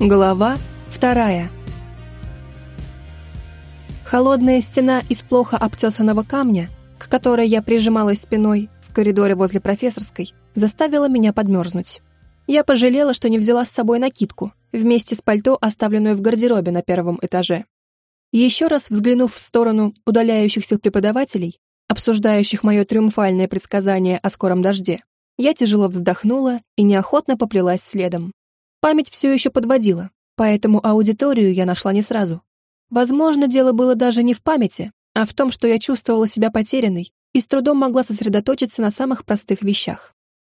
Глава вторая. Холодная стена из плохо обтесанного камня, к которой я прижималась спиной в коридоре возле профессорской, заставила меня подмерзнуть. Я пожалела, что не взяла с собой накидку, вместе с пальто, оставленную в гардеробе на первом этаже. Еще раз взглянув в сторону удаляющихся преподавателей, обсуждающих мое триумфальное предсказание о скором дожде, я тяжело вздохнула и неохотно поплелась следом. Память все еще подводила, поэтому аудиторию я нашла не сразу. Возможно, дело было даже не в памяти, а в том, что я чувствовала себя потерянной и с трудом могла сосредоточиться на самых простых вещах.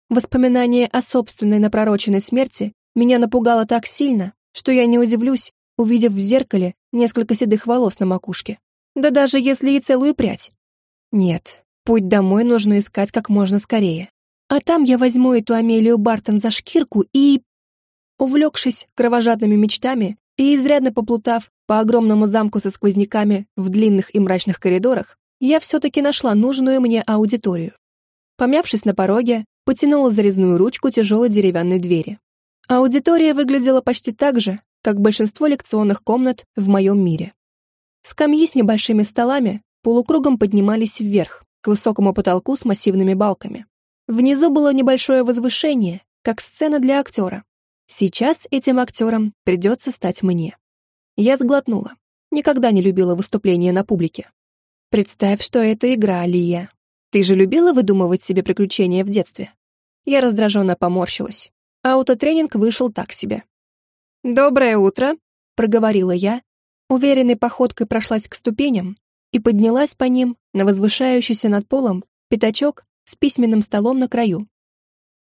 Воспоминание о собственной напророченной смерти меня напугало так сильно, что я не удивлюсь, увидев в зеркале несколько седых волос на макушке. Да даже если и целую прядь. Нет, путь домой нужно искать как можно скорее. А там я возьму эту Амелию Бартон за шкирку и... Увлекшись кровожадными мечтами и изрядно поплутав по огромному замку со сквозняками в длинных и мрачных коридорах, я все-таки нашла нужную мне аудиторию. Помявшись на пороге, потянула зарезную ручку тяжелой деревянной двери. Аудитория выглядела почти так же, как большинство лекционных комнат в моем мире. Скамьи с небольшими столами полукругом поднимались вверх, к высокому потолку с массивными балками. Внизу было небольшое возвышение, как сцена для актера, Сейчас этим актером придется стать мне. Я сглотнула. Никогда не любила выступления на публике. Представь, что это игра, Лия. Ты же любила выдумывать себе приключения в детстве? Я раздраженно поморщилась. Аутотренинг вышел так себе. «Доброе утро», — проговорила я, уверенной походкой прошлась к ступеням и поднялась по ним на возвышающийся над полом пятачок с письменным столом на краю.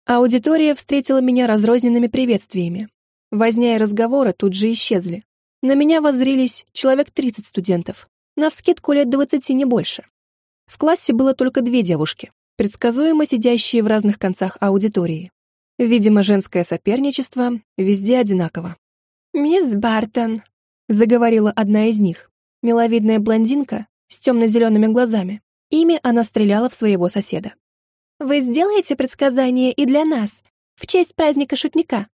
Аудитория встретила меня разрозненными приветствиями. Возня и разговоры тут же исчезли. На меня воззрились человек 30 студентов, навскидку лет 20 не больше. В классе было только две девушки, предсказуемо сидящие в разных концах аудитории. Видимо, женское соперничество везде одинаково. «Мисс Бартон», — заговорила одна из них, миловидная блондинка с темно-зелеными глазами. Ими она стреляла в своего соседа. Вы сделаете предсказание и для нас, в честь праздника шутника?»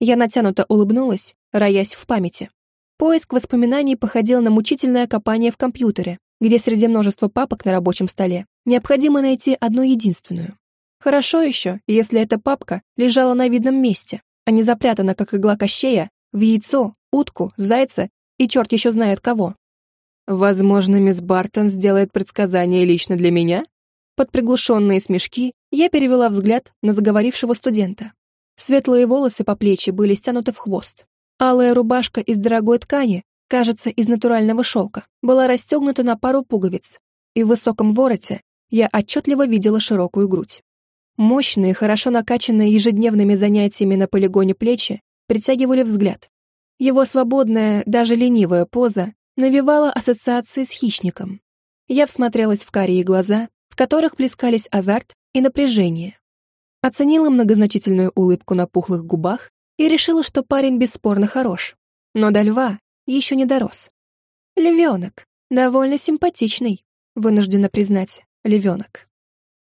Я натянуто улыбнулась, роясь в памяти. Поиск воспоминаний походил на мучительное копание в компьютере, где среди множества папок на рабочем столе необходимо найти одну единственную. Хорошо еще, если эта папка лежала на видном месте, а не запрятана, как игла кощея, в яйцо, утку, зайца и черт еще знает кого. Возможно, мисс Бартон сделает предсказание лично для меня? Под приглушенные смешки я перевела взгляд на заговорившего студента. Светлые волосы по плечи были стянуты в хвост. Алая рубашка из дорогой ткани, кажется, из натурального шелка, была расстегнута на пару пуговиц, и в высоком вороте я отчетливо видела широкую грудь. Мощные, хорошо накачанные ежедневными занятиями на полигоне плечи притягивали взгляд. Его свободная, даже ленивая поза навевала ассоциации с хищником. Я всмотрелась в карие глаза, в которых плескались азарт и напряжение. Оценила многозначительную улыбку на пухлых губах и решила, что парень бесспорно хорош, но до льва еще не дорос. Львенок, довольно симпатичный, вынуждена признать, львенок.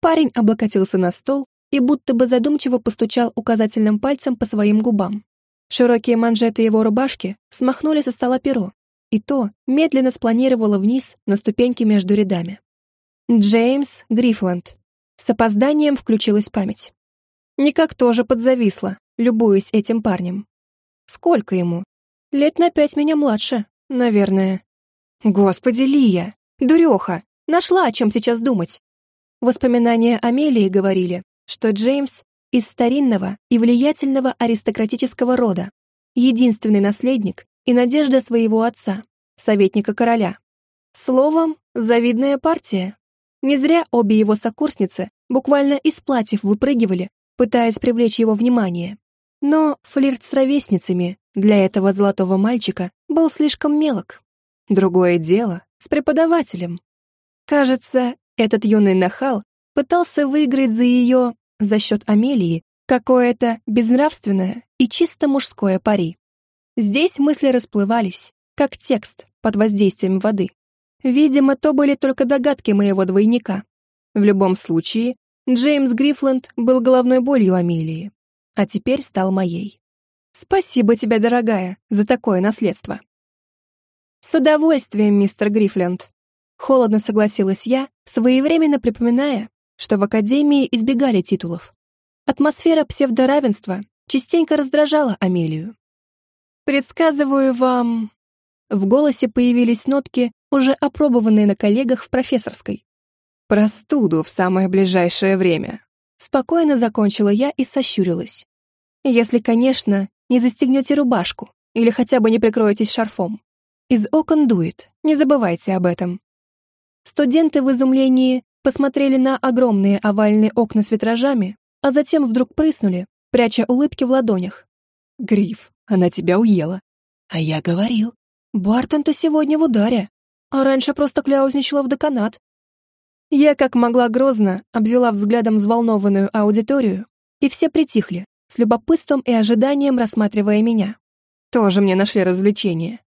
Парень облокотился на стол и будто бы задумчиво постучал указательным пальцем по своим губам. Широкие манжеты его рубашки смахнули со стола перо, и то медленно спланировало вниз на ступеньки между рядами. Джеймс Грифланд. С опозданием включилась память. Никак тоже подзависла, любуясь этим парнем. Сколько ему? Лет на пять меня младше, наверное. Господи, Лия! Дуреха! Нашла, о чем сейчас думать. Воспоминания Амелии говорили, что Джеймс из старинного и влиятельного аристократического рода, единственный наследник и надежда своего отца, советника короля. Словом, завидная партия. Не зря обе его сокурсницы буквально из платьев выпрыгивали, пытаясь привлечь его внимание. Но флирт с ровесницами для этого золотого мальчика был слишком мелок. Другое дело с преподавателем. Кажется, этот юный нахал пытался выиграть за ее, за счет Амелии, какое-то безнравственное и чисто мужское пари. Здесь мысли расплывались, как текст под воздействием воды. Видимо, то были только догадки моего двойника. В любом случае, Джеймс Грифленд был головной болью Амелии, а теперь стал моей. Спасибо тебе, дорогая, за такое наследство. С удовольствием, мистер Грифленд. Холодно согласилась я, своевременно припоминая, что в Академии избегали титулов. Атмосфера псевдоравенства частенько раздражала Амелию. «Предсказываю вам...» В голосе появились нотки, уже опробованные на коллегах в профессорской. «Простуду в самое ближайшее время». Спокойно закончила я и сощурилась. «Если, конечно, не застегнете рубашку или хотя бы не прикроетесь шарфом. Из окон дует, не забывайте об этом». Студенты в изумлении посмотрели на огромные овальные окна с витражами, а затем вдруг прыснули, пряча улыбки в ладонях. «Гриф, она тебя уела». «А я говорил. Бартон-то сегодня в ударе. А раньше просто кляузничала в деканат». Я как могла грозно обвела взглядом взволнованную аудиторию, и все притихли, с любопытством и ожиданием рассматривая меня. Тоже мне нашли развлечение.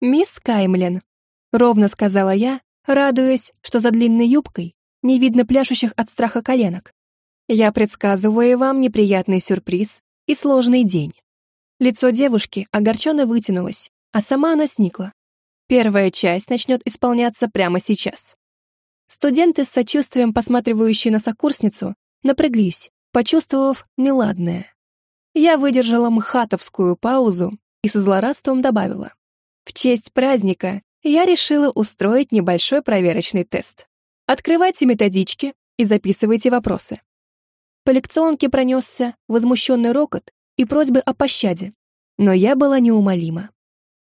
«Мисс Каймлен», — ровно сказала я, радуясь, что за длинной юбкой не видно пляшущих от страха коленок. Я предсказываю вам неприятный сюрприз и сложный день. Лицо девушки огорченно вытянулось, а сама она сникла. Первая часть начнет исполняться прямо сейчас. Студенты с сочувствием, посматривающие на сокурсницу, напряглись, почувствовав неладное. Я выдержала мхатовскую паузу и со злорадством добавила. В честь праздника я решила устроить небольшой проверочный тест. Открывайте методички и записывайте вопросы. По лекционке пронесся возмущенный рокот и просьбы о пощаде, но я была неумолима.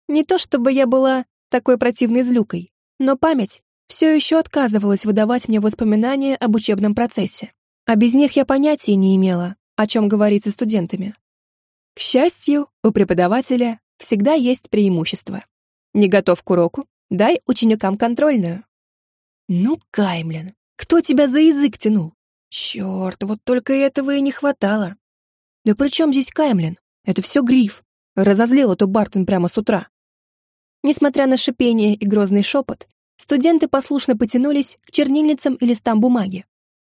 Не то чтобы я была такой противной злюкой, но память все еще отказывалась выдавать мне воспоминания об учебном процессе, а без них я понятия не имела, о чем говорить со студентами. К счастью, у преподавателя всегда есть преимущество. Не готов к уроку? Дай ученикам контрольную. Ну, Каймлин, кто тебя за язык тянул? Черт, вот только этого и не хватало. Да при чем здесь Каймлин? Это все Гриф. Разозлил эту Бартон прямо с утра. Несмотря на шипение и грозный шепот, студенты послушно потянулись к чернильницам и листам бумаги.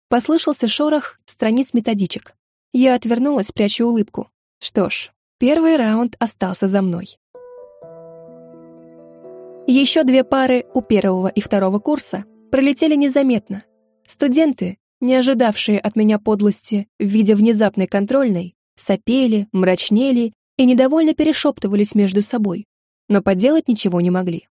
Послышался шорох страниц методичек. Я отвернулась, пряча улыбку. Что ж, первый раунд остался за мной. Еще две пары у первого и второго курса пролетели незаметно. Студенты, не ожидавшие от меня подлости в виде внезапной контрольной, сопели, мрачнели и недовольно перешептывались между собой, но поделать ничего не могли.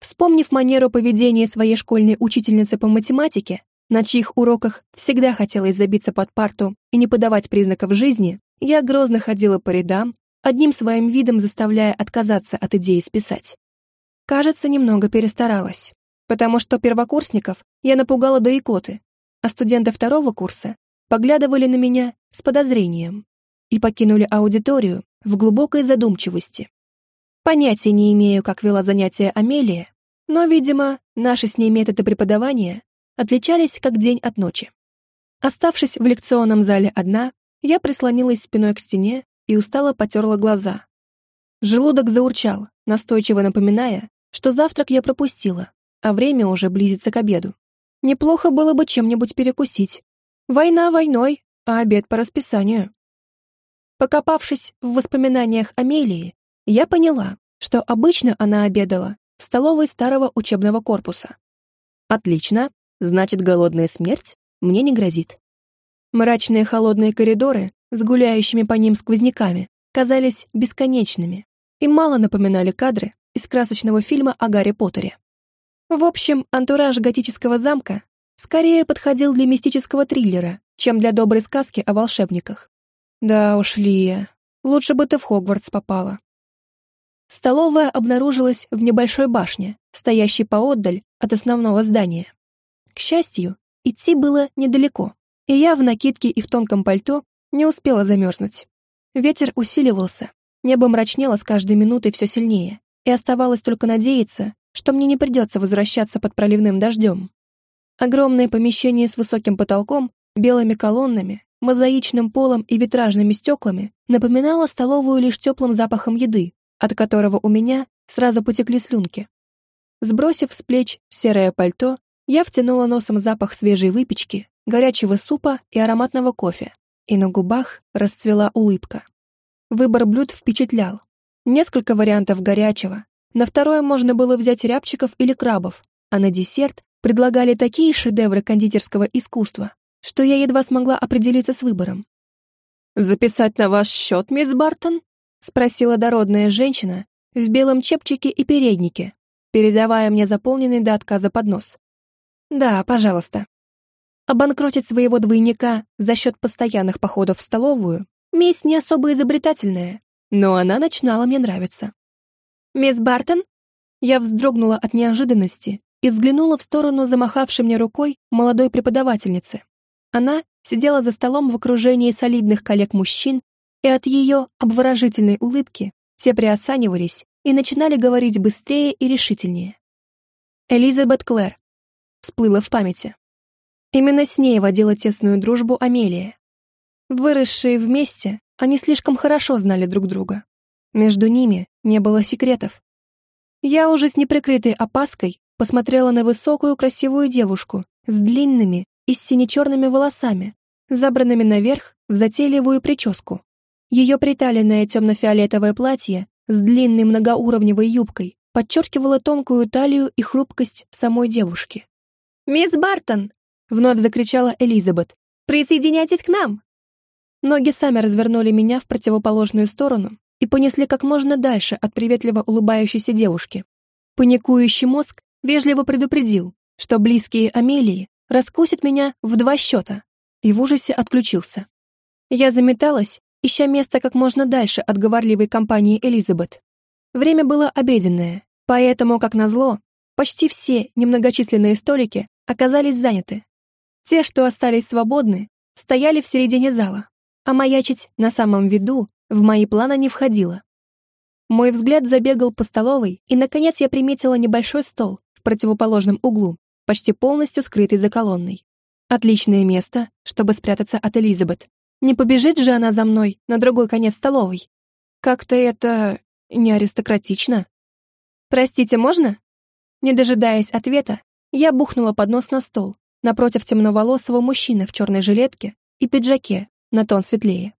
Вспомнив манеру поведения своей школьной учительницы по математике, на чьих уроках всегда хотелось забиться под парту и не подавать признаков жизни, я грозно ходила по рядам, одним своим видом заставляя отказаться от идеи списать. Кажется, немного перестаралась, потому что первокурсников я напугала до икоты, а студенты второго курса поглядывали на меня с подозрением и покинули аудиторию в глубокой задумчивости. Понятия не имею, как вела занятия Амелия, но, видимо, наши с ней методы преподавания отличались как день от ночи. Оставшись в лекционном зале одна, я прислонилась спиной к стене и устало потерла глаза. Желудок заурчал, настойчиво напоминая, что завтрак я пропустила, а время уже близится к обеду. Неплохо было бы чем-нибудь перекусить. Война войной, а обед по расписанию. Покопавшись в воспоминаниях Амелии, я поняла, что обычно она обедала в столовой старого учебного корпуса. Отлично, значит, голодная смерть мне не грозит. Мрачные холодные коридоры с гуляющими по ним сквозняками казались бесконечными и мало напоминали кадры из красочного фильма о Гарри Поттере. В общем, антураж готического замка скорее подходил для мистического триллера, чем для доброй сказки о волшебниках. Да уж, Лия, лучше бы ты в Хогвартс попала. Столовая обнаружилась в небольшой башне, стоящей поотдаль от основного здания. К счастью, идти было недалеко, и я в накидке и в тонком пальто не успела замерзнуть. Ветер усиливался, небо мрачнело с каждой минутой все сильнее, и оставалось только надеяться, что мне не придется возвращаться под проливным дождем. Огромное помещение с высоким потолком, белыми колоннами, мозаичным полом и витражными стеклами напоминало столовую лишь теплым запахом еды, от которого у меня сразу потекли слюнки. Сбросив с плеч серое пальто, я втянула носом запах свежей выпечки, горячего супа и ароматного кофе, и на губах расцвела улыбка. Выбор блюд впечатлял. Несколько вариантов горячего. На второе можно было взять рябчиков или крабов, а на десерт предлагали такие шедевры кондитерского искусства, что я едва смогла определиться с выбором. «Записать на ваш счет, мисс Бартон?» — спросила дородная женщина в белом чепчике и переднике, передавая мне заполненный до отказа поднос. «Да, пожалуйста». Обанкротить своего двойника за счет постоянных походов в столовую — месть не особо изобретательная, но она начинала мне нравиться. «Мисс Бартон?» Я вздрогнула от неожиданности и взглянула в сторону замахавшей мне рукой молодой преподавательницы. Она сидела за столом в окружении солидных коллег-мужчин и от ее обворожительной улыбки те приосанивались и начинали говорить быстрее и решительнее. Элизабет Клэр всплыла в памяти. Именно с ней водила тесную дружбу Амелия. Выросшие вместе, они слишком хорошо знали друг друга. Между ними не было секретов. Я уже с неприкрытой опаской посмотрела на высокую красивую девушку с длинными и сине-черными волосами, забранными наверх в затейливую прическу. Ее приталенное темно-фиолетовое платье с длинной многоуровневой юбкой подчеркивало тонкую талию и хрупкость самой девушки. «Мисс Бартон!» — вновь закричала Элизабет. «Присоединяйтесь к нам!» Ноги сами развернули меня в противоположную сторону и понесли как можно дальше от приветливо улыбающейся девушки. Паникующий мозг вежливо предупредил, что близкие Амелии раскусят меня в два счета, и в ужасе отключился. Я заметалась ища место как можно дальше от говорливой компании Элизабет. Время было обеденное, поэтому, как назло, почти все немногочисленные столики оказались заняты. Те, что остались свободны, стояли в середине зала, а маячить на самом виду в мои планы не входило. Мой взгляд забегал по столовой, и, наконец, я приметила небольшой стол в противоположном углу, почти полностью скрытый за колонной. Отличное место, чтобы спрятаться от Элизабет. Не побежит же она за мной на другой конец столовой. Как-то это не аристократично. Простите, можно? Не дожидаясь ответа, я бухнула поднос на стол, напротив темноволосого мужчины в черной жилетке и пиджаке, на тон светлее.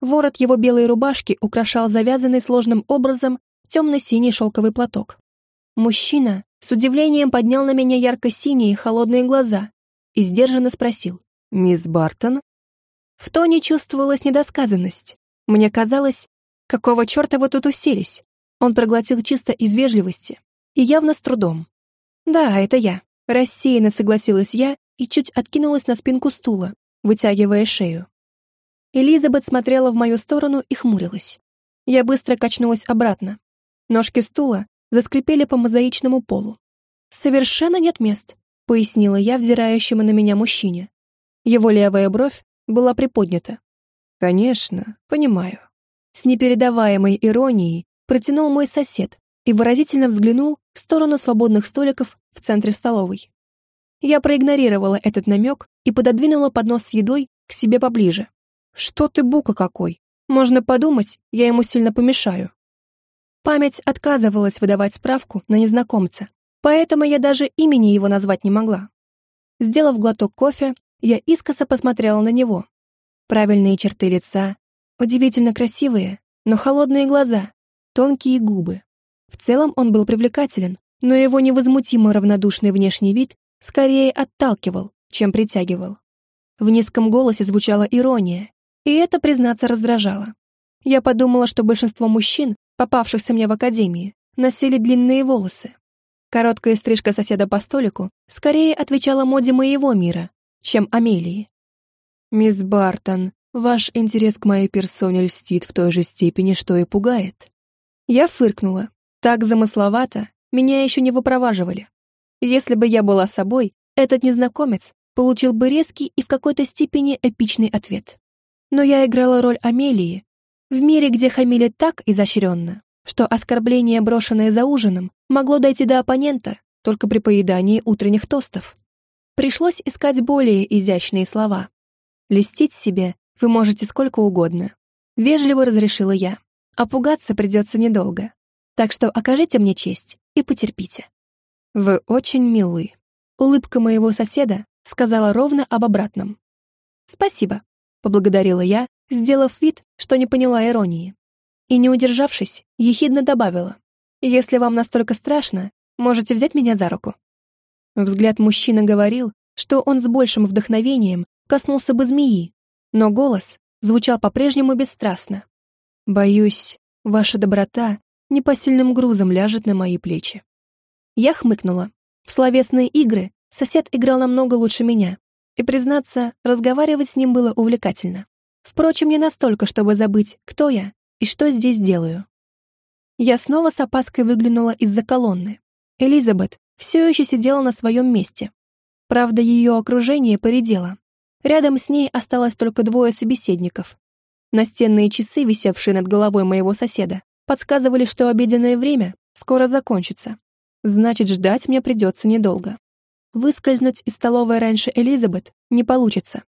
Ворот его белой рубашки украшал завязанный сложным образом темно-синий шелковый платок. Мужчина с удивлением поднял на меня ярко-синие холодные глаза и сдержанно спросил. «Мисс Бартон?» В тоне чувствовалась недосказанность. Мне казалось, какого черта вы тут уселись? Он проглотил чисто из вежливости и явно с трудом. «Да, это я», — рассеянно согласилась я и чуть откинулась на спинку стула, вытягивая шею. Элизабет смотрела в мою сторону и хмурилась. Я быстро качнулась обратно. Ножки стула заскрипели по мозаичному полу. «Совершенно нет мест», — пояснила я взирающему на меня мужчине. Его левая бровь была приподнята. «Конечно, понимаю». С непередаваемой иронией протянул мой сосед и выразительно взглянул в сторону свободных столиков в центре столовой. Я проигнорировала этот намек и пододвинула поднос с едой к себе поближе. «Что ты, бука какой? Можно подумать, я ему сильно помешаю». Память отказывалась выдавать справку на незнакомца, поэтому я даже имени его назвать не могла. Сделав глоток кофе, я искоса посмотрела на него. Правильные черты лица, удивительно красивые, но холодные глаза, тонкие губы. В целом он был привлекателен, но его невозмутимо равнодушный внешний вид скорее отталкивал, чем притягивал. В низком голосе звучала ирония, и это, признаться, раздражало. Я подумала, что большинство мужчин, попавшихся мне в академии, носили длинные волосы. Короткая стрижка соседа по столику скорее отвечала моде моего мира, чем Амелии. «Мисс Бартон, ваш интерес к моей персоне льстит в той же степени, что и пугает». Я фыркнула. Так замысловато, меня еще не выпроваживали. Если бы я была собой, этот незнакомец получил бы резкий и в какой-то степени эпичный ответ. Но я играла роль Амелии в мире, где хамили так изощренно, что оскорбление, брошенное за ужином, могло дойти до оппонента только при поедании утренних тостов. Пришлось искать более изящные слова. Листить себе вы можете сколько угодно. Вежливо разрешила я. А пугаться придется недолго. Так что окажите мне честь и потерпите. Вы очень милы. Улыбка моего соседа сказала ровно об обратном. Спасибо, поблагодарила я, сделав вид, что не поняла иронии. и, не удержавшись, ехидно добавила. «Если вам настолько страшно, можете взять меня за руку». Взгляд мужчины говорил, что он с большим вдохновением коснулся бы змеи, но голос звучал по-прежнему бесстрастно. «Боюсь, ваша доброта непосильным грузом ляжет на мои плечи». Я хмыкнула. В словесные игры сосед играл намного лучше меня, и, признаться, разговаривать с ним было увлекательно. Впрочем, не настолько, чтобы забыть, кто я и что здесь делаю. Я снова с опаской выглянула из-за колонны. Элизабет все еще сидела на своем месте. Правда, ее окружение поредело. Рядом с ней осталось только двое собеседников. Настенные часы, висевшие над головой моего соседа, подсказывали, что обеденное время скоро закончится. Значит, ждать мне придется недолго. Выскользнуть из столовой раньше Элизабет не получится.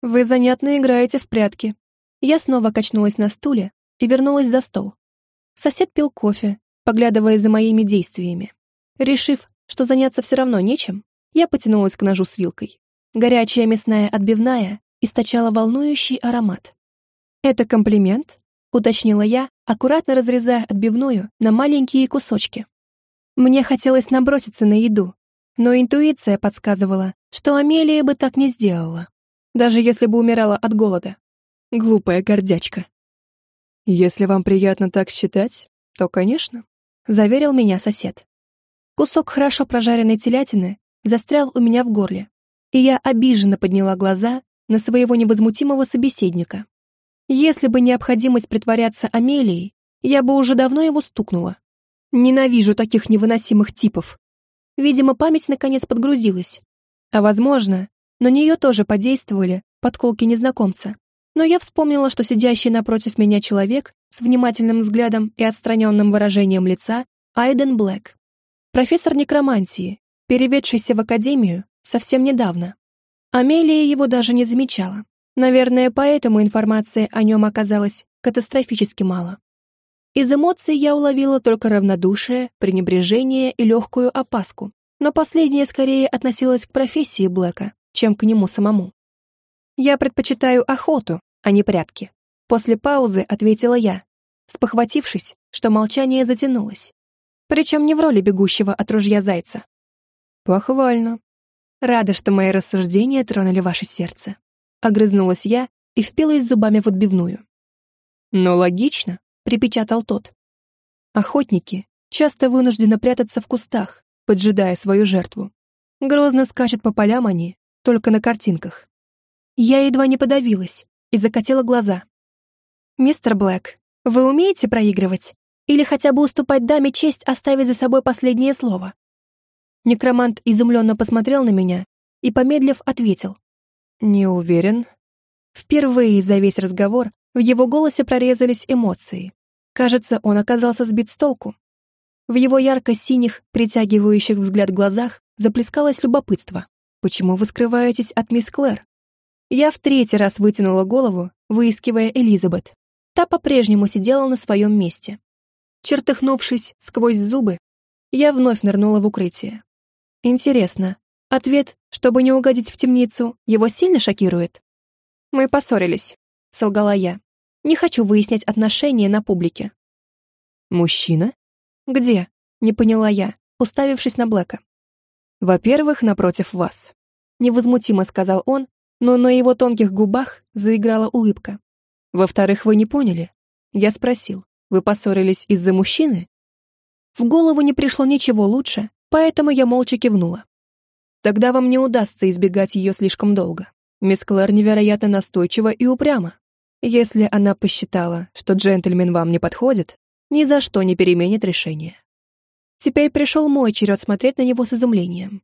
Вы занятно играете в прятки. Я снова качнулась на стуле и вернулась за стол. Сосед пил кофе, поглядывая за моими действиями. Решив, что заняться все равно нечем, я потянулась к ножу с вилкой. Горячая мясная отбивная источала волнующий аромат. «Это комплимент?» — уточнила я, аккуратно разрезая отбивную на маленькие кусочки. Мне хотелось наброситься на еду, но интуиция подсказывала, что Амелия бы так не сделала, даже если бы умирала от голода. Глупая гордячка. «Если вам приятно так считать, то, конечно», — заверил меня сосед. Кусок хорошо прожаренной телятины застрял у меня в горле, и я обиженно подняла глаза на своего невозмутимого собеседника. Если бы необходимость притворяться Амелией, я бы уже давно его стукнула. Ненавижу таких невыносимых типов. Видимо, память наконец подгрузилась. А возможно, на нее тоже подействовали подколки незнакомца. Но я вспомнила, что сидящий напротив меня человек с внимательным взглядом и отстраненным выражением лица Айден Блэк. Профессор некромантии, переведшийся в академию совсем недавно. Амелия его даже не замечала. Наверное, поэтому информации о нем оказалось катастрофически мало. Из эмоций я уловила только равнодушие, пренебрежение и легкую опаску, но последнее скорее относилось к профессии Блэка, чем к нему самому. «Я предпочитаю охоту, а не прятки», — после паузы ответила я, спохватившись, что молчание затянулось. Причем не в роли бегущего от ружья зайца. «Похвально. Рада, что мои рассуждения тронули ваше сердце», — огрызнулась я и впилась зубами в отбивную. «Но логично», припечатал тот. Охотники часто вынуждены прятаться в кустах, поджидая свою жертву. Грозно скачут по полям они, только на картинках. Я едва не подавилась и закатила глаза. «Мистер Блэк, вы умеете проигрывать? Или хотя бы уступать даме честь оставить за собой последнее слово?» Некромант изумленно посмотрел на меня и, помедлив, ответил. «Не уверен». Впервые за весь разговор в его голосе прорезались эмоции. Кажется, он оказался сбит с толку. В его ярко-синих, притягивающих взгляд глазах заплескалось любопытство. «Почему вы скрываетесь от мисс Клэр?» Я в третий раз вытянула голову, выискивая Элизабет. Та по-прежнему сидела на своем месте. Чертыхнувшись сквозь зубы, я вновь нырнула в укрытие. Интересно, ответ, чтобы не угодить в темницу, его сильно шокирует? «Мы поссорились», — солгала я. Не хочу выяснять отношения на публике. Мужчина? Где? Не поняла я, уставившись на Блэка. Во-первых, напротив вас. Невозмутимо сказал он, но на его тонких губах заиграла улыбка. Во-вторых, вы не поняли. Я спросил, вы поссорились из-за мужчины? В голову не пришло ничего лучше, поэтому я молча кивнула. Тогда вам не удастся избегать ее слишком долго. Мисс Клэр невероятно настойчива и упряма. Если она посчитала, что джентльмен вам не подходит, ни за что не переменит решение. Теперь пришел мой черед смотреть на него с изумлением.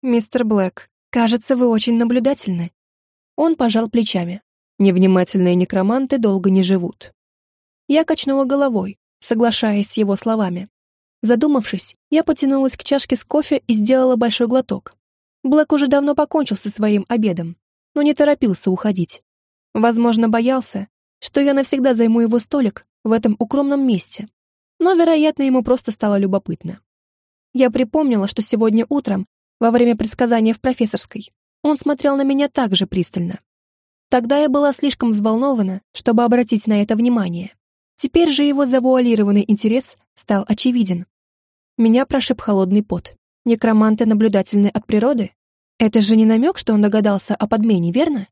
«Мистер Блэк, кажется, вы очень наблюдательны». Он пожал плечами. Невнимательные некроманты долго не живут. Я качнула головой, соглашаясь с его словами. Задумавшись, я потянулась к чашке с кофе и сделала большой глоток. Блэк уже давно покончил со своим обедом, но не торопился уходить. Возможно, боялся, что я навсегда займу его столик в этом укромном месте. Но, вероятно, ему просто стало любопытно. Я припомнила, что сегодня утром, во время предсказания в профессорской, он смотрел на меня так же пристально. Тогда я была слишком взволнована, чтобы обратить на это внимание. Теперь же его завуалированный интерес стал очевиден. Меня прошиб холодный пот. Некроманты наблюдательны от природы? Это же не намек, что он догадался о подмене, верно?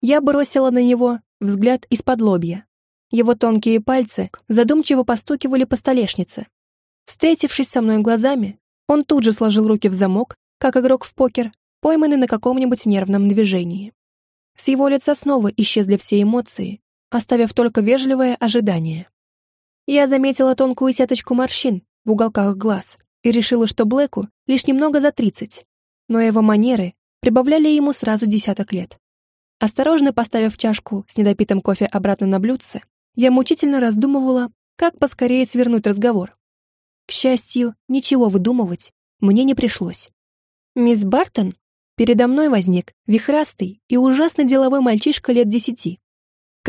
Я бросила на него взгляд из-под лобья. Его тонкие пальцы задумчиво постукивали по столешнице. Встретившись со мной глазами, он тут же сложил руки в замок, как игрок в покер, пойманный на каком-нибудь нервном движении. С его лица снова исчезли все эмоции, оставив только вежливое ожидание. Я заметила тонкую сеточку морщин в уголках глаз и решила, что Блэку лишь немного за тридцать, но его манеры прибавляли ему сразу десяток лет. Осторожно поставив чашку с недопитым кофе обратно на блюдце, я мучительно раздумывала, как поскорее свернуть разговор. К счастью, ничего выдумывать мне не пришлось. Мисс Бартон передо мной возник вихрастый и ужасно деловой мальчишка лет десяти.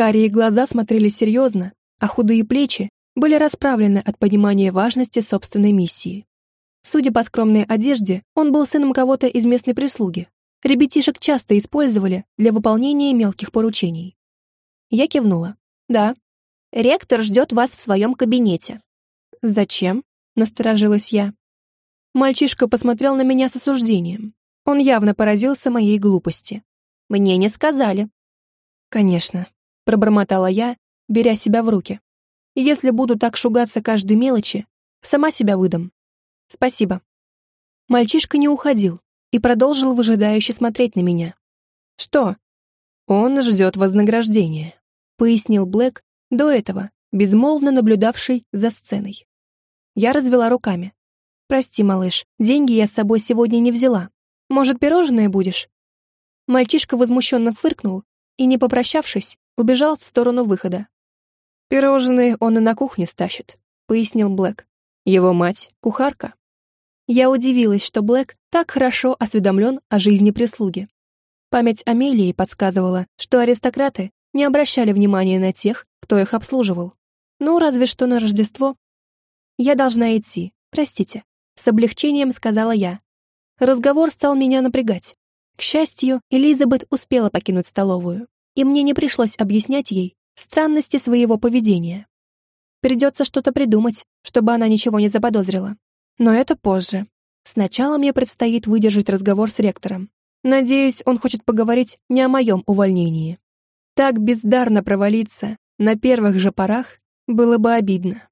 Карие глаза смотрели серьезно, а худые плечи были расправлены от понимания важности собственной миссии. Судя по скромной одежде, он был сыном кого-то из местной прислуги. Ребятишек часто использовали для выполнения мелких поручений. Я кивнула. «Да. Ректор ждет вас в своем кабинете». «Зачем?» — насторожилась я. Мальчишка посмотрел на меня с осуждением. Он явно поразился моей глупости. «Мне не сказали». «Конечно», — пробормотала я, беря себя в руки. «Если буду так шугаться каждой мелочи, сама себя выдам. Спасибо». Мальчишка не уходил и продолжил выжидающе смотреть на меня. «Что?» «Он ждет вознаграждения», — пояснил Блэк, до этого безмолвно наблюдавший за сценой. Я развела руками. «Прости, малыш, деньги я с собой сегодня не взяла. Может, пирожное будешь?» Мальчишка возмущенно фыркнул и, не попрощавшись, убежал в сторону выхода. «Пирожные он и на кухне стащит», — пояснил Блэк. «Его мать — кухарка». Я удивилась, что Блэк так хорошо осведомлен о жизни прислуги. Память Амелии подсказывала, что аристократы не обращали внимания на тех, кто их обслуживал. Ну, разве что на Рождество. «Я должна идти, простите», — с облегчением сказала я. Разговор стал меня напрягать. К счастью, Элизабет успела покинуть столовую, и мне не пришлось объяснять ей странности своего поведения. Придется что-то придумать, чтобы она ничего не заподозрила. Но это позже. Сначала мне предстоит выдержать разговор с ректором. Надеюсь, он хочет поговорить не о моем увольнении. Так бездарно провалиться на первых же порах было бы обидно.